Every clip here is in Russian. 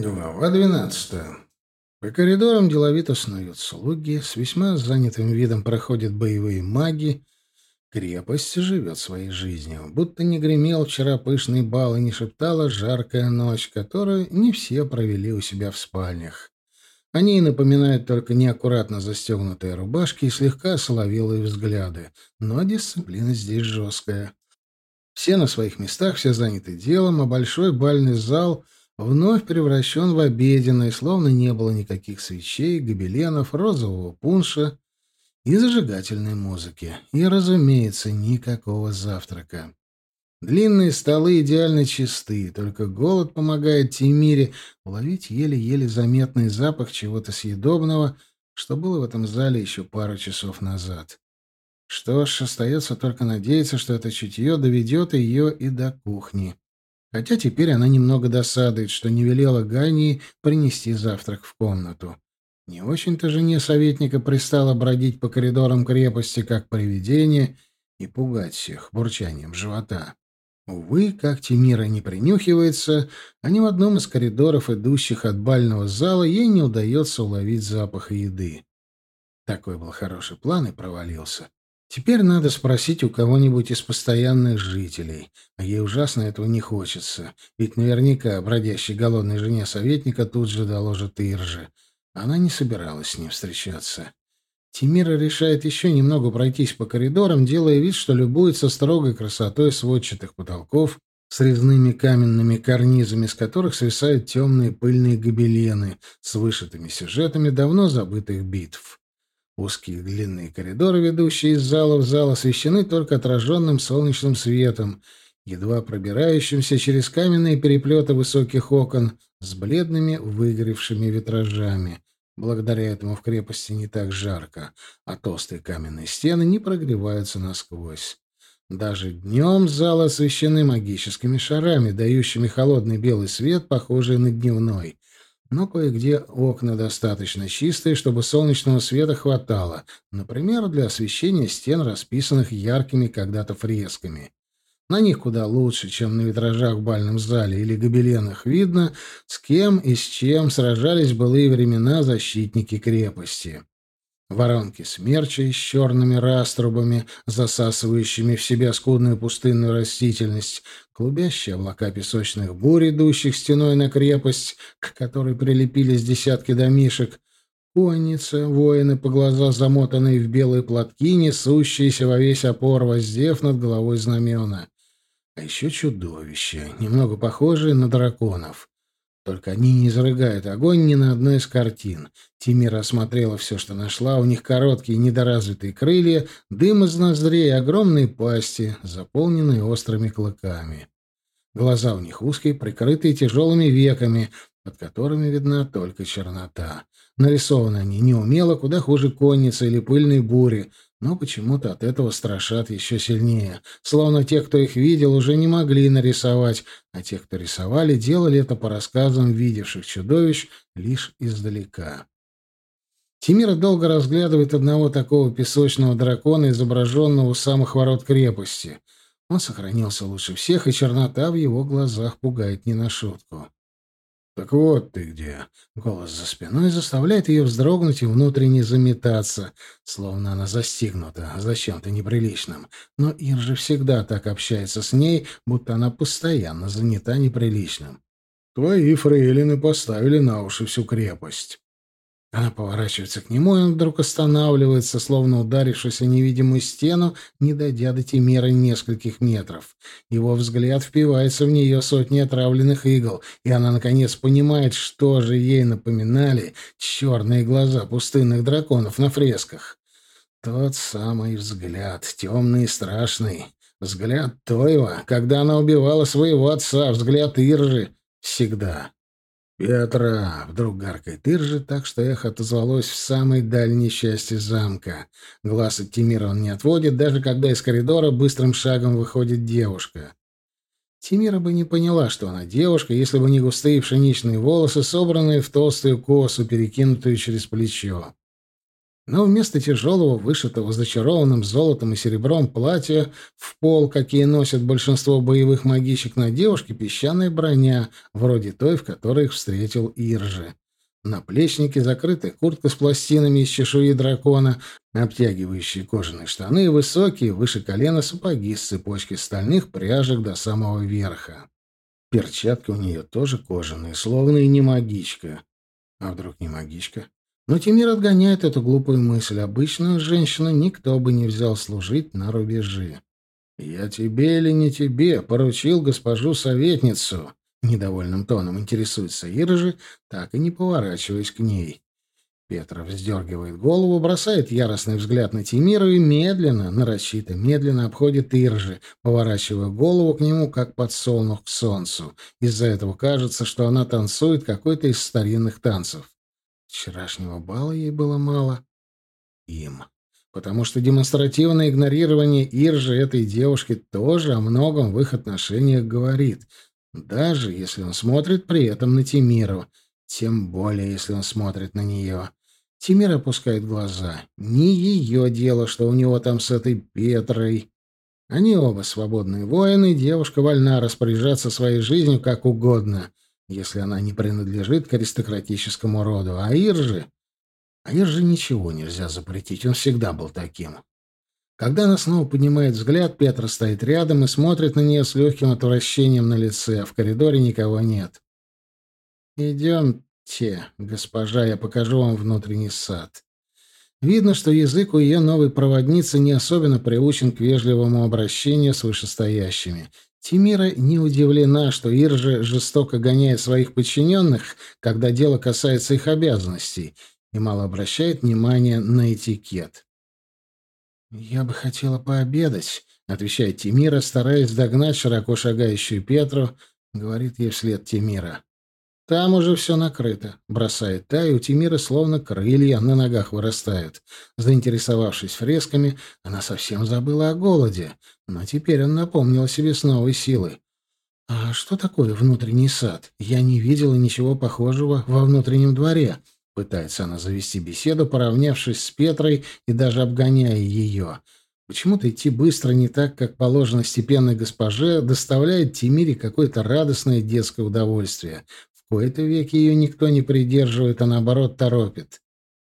Глава двенадцатая. По коридорам деловито снуют слуги, с весьма занятым видом проходят боевые маги. Крепость живет своей жизнью, будто не гремел вчера пышный бал и не шептала жаркая ночь, которую не все провели у себя в спальнях. Они напоминают только неаккуратно застегнутые рубашки и слегка соловелые взгляды, но дисциплина здесь жесткая. Все на своих местах, все заняты делом, а большой бальный зал — вновь превращен в обеденный, словно не было никаких свечей, гобеленов, розового пунша и зажигательной музыки. И, разумеется, никакого завтрака. Длинные столы идеально чисты, только голод помогает Тимире уловить еле-еле заметный запах чего-то съедобного, что было в этом зале еще пару часов назад. Что ж, остается только надеяться, что это чутье доведет ее и до кухни. Хотя теперь она немного досадует, что не велела Гании принести завтрак в комнату. Не очень-то жене советника пристало бродить по коридорам крепости, как привидение, и пугать всех бурчанием живота. Увы, как Тимира не принюхивается, а ни в одном из коридоров, идущих от бального зала, ей не удается уловить запах еды. Такой был хороший план и провалился. Теперь надо спросить у кого-нибудь из постоянных жителей, а ей ужасно этого не хочется, ведь наверняка бродящей голодной жене советника тут же доложит Иржи. Она не собиралась с ним встречаться. Тимира решает еще немного пройтись по коридорам, делая вид, что любуется строгой красотой сводчатых потолков с резными каменными карнизами, с которых свисают темные пыльные гобелены с вышитыми сюжетами давно забытых битв. Узкие длинные коридоры, ведущие из зала в зал, освещены только отраженным солнечным светом, едва пробирающимся через каменные переплеты высоких окон с бледными выгоревшими витражами. Благодаря этому в крепости не так жарко, а толстые каменные стены не прогреваются насквозь. Даже днем залы освещены магическими шарами, дающими холодный белый свет, похожий на дневной но кое-где окна достаточно чистые, чтобы солнечного света хватало, например, для освещения стен, расписанных яркими когда-то фресками. На них куда лучше, чем на витражах в бальном зале или гобеленах, видно, с кем и с чем сражались былые времена защитники крепости. Воронки смерча с черными раструбами, засасывающими в себя скудную пустынную растительность, клубящие облака песочных бурь, идущих стеной на крепость, к которой прилепились десятки домишек, конница, воины по глаза замотанные в белые платки, несущиеся во весь опор, воздев над головой знамена. А еще чудовища, немного похожие на драконов. Только они не изрыгают огонь ни на одной из картин. Тимира осмотрела все, что нашла. У них короткие недоразвитые крылья, дым из ноздрей, огромные пасти, заполненные острыми клыками. Глаза у них узкие, прикрытые тяжелыми веками, под которыми видна только чернота. Нарисованы они неумело, куда хуже конницы или пыльной бури, но почему-то от этого страшат еще сильнее. Словно те, кто их видел, уже не могли нарисовать, а те, кто рисовали, делали это по рассказам видевших чудовищ лишь издалека. Тимира долго разглядывает одного такого песочного дракона, изображенного у самых ворот крепости. Он сохранился лучше всех, и чернота в его глазах пугает не на шутку. «Так вот ты где!» Голос за спиной заставляет ее вздрогнуть и внутренне заметаться, словно она застигнута зачем-то неприличным. Но Ир же всегда так общается с ней, будто она постоянно занята неприличным. «Твои фрейлины поставили на уши всю крепость». Она поворачивается к нему, и он вдруг останавливается, словно ударившись о невидимую стену, не дойдя до Тимира нескольких метров. Его взгляд впивается в нее сотни отравленных игл, и она, наконец, понимает, что же ей напоминали черные глаза пустынных драконов на фресках. Тот самый взгляд, темный и страшный. Взгляд Тойва, когда она убивала своего отца, взгляд Иржи. Всегда. «Петра!» — вдруг гаркает Иржи, так что эхо отозвалось в самой дальней части замка. Глаз от Тимира он не отводит, даже когда из коридора быстрым шагом выходит девушка. Тимира бы не поняла, что она девушка, если бы не густые пшеничные волосы, собранные в толстую косу, перекинутую через плечо. Но вместо тяжелого, вышитого зачарованным золотом и серебром платья в пол, какие носят большинство боевых магичек на девушке, песчаная броня, вроде той, в которой их встретил Иржи. Наплечники, закрытая куртка с пластинами из чешуи дракона, обтягивающие кожаные штаны и высокие, выше колена сапоги с цепочкой стальных пряжек до самого верха. Перчатки у нее тоже кожаные, словно и не магичка. А вдруг не магичка? Но Тимир отгоняет эту глупую мысль. Обычную женщину никто бы не взял служить на рубежи. «Я тебе или не тебе поручил госпожу советницу?» Недовольным тоном интересуется Иржи, так и не поворачиваясь к ней. Петра вздергивает голову, бросает яростный взгляд на Тимира и медленно, нарочито, медленно обходит Иржи, поворачивая голову к нему, как подсолнух к солнцу. Из-за этого кажется, что она танцует какой-то из старинных танцев. Вчерашнего бала ей было мало. Им. Потому что демонстративное игнорирование Иржи этой девушки тоже о многом в их отношениях говорит. Даже если он смотрит при этом на Тимиру. Тем более, если он смотрит на нее. Тимир опускает глаза. Не ее дело, что у него там с этой Петрой. Они оба свободные воины, девушка вольна распоряжаться своей жизнью как угодно если она не принадлежит к аристократическому роду. А Ирже... А Ирже ничего нельзя запретить, он всегда был таким. Когда она снова поднимает взгляд, Петра стоит рядом и смотрит на нее с легким отвращением на лице, а в коридоре никого нет. «Идемте, госпожа, я покажу вам внутренний сад». Видно, что язык у ее новой проводницы не особенно приучен к вежливому обращению с вышестоящими — Тимира не удивлена, что Иржа жестоко гоняет своих подчиненных, когда дело касается их обязанностей, и мало обращает внимания на этикет. «Я бы хотела пообедать», — отвечает Тимира, стараясь догнать широко шагающую Петру, — говорит ей вслед Тимира. Там уже все накрыто, бросает та, и у Тимира словно крылья на ногах вырастают. Заинтересовавшись фресками, она совсем забыла о голоде, но теперь он напомнил о себе с новой силой. «А что такое внутренний сад? Я не видела ничего похожего во внутреннем дворе», Пытается она завести беседу, поравнявшись с Петрой и даже обгоняя ее. Почему-то идти быстро не так, как положено степенной госпоже, доставляет Тимире какое-то радостное детское удовольствие кои-то веки ее никто не придерживает, а наоборот торопит.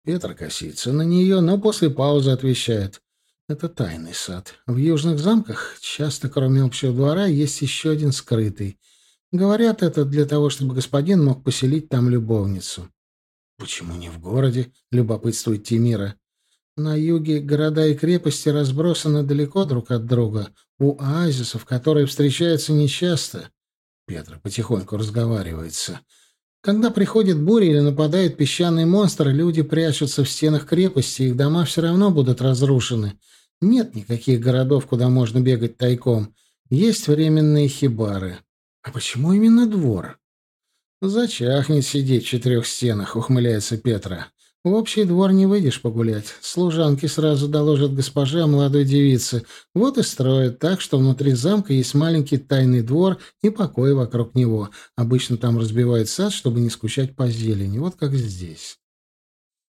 Петр косится на нее, но после паузы отвечает. Это тайный сад. В южных замках часто, кроме общего двора, есть еще один скрытый. Говорят, это для того, чтобы господин мог поселить там любовницу. Почему не в городе? Любопытствует Тимира. На юге города и крепости разбросаны далеко друг от друга, у оазисов, которые встречаются нечасто. Петра потихоньку разговаривается. Когда приходит буря или нападает песчаный монстр, люди прячутся в стенах крепости, их дома все равно будут разрушены. Нет никаких городов, куда можно бегать тайком. Есть временные хибары. А почему именно двор? Зачахнет сидеть в четырех стенах, ухмыляется Петра. В общий двор не выйдешь погулять. Служанки сразу доложат госпоже о молодой девице. Вот и строят так, что внутри замка есть маленький тайный двор и покой вокруг него. Обычно там разбивают сад, чтобы не скучать по зелени. Вот как здесь.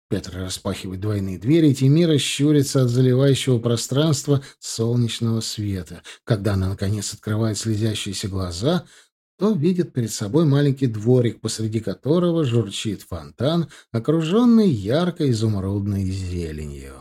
Петр распахивает двойные двери, и Тимира щурится от заливающего пространства солнечного света. Когда она, наконец, открывает слезящиеся глаза, то видит перед собой маленький дворик, посреди которого журчит фонтан, окруженный яркой изумрудной зеленью.